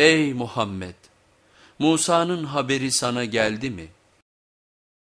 Ey Muhammed! Musa'nın haberi sana geldi mi?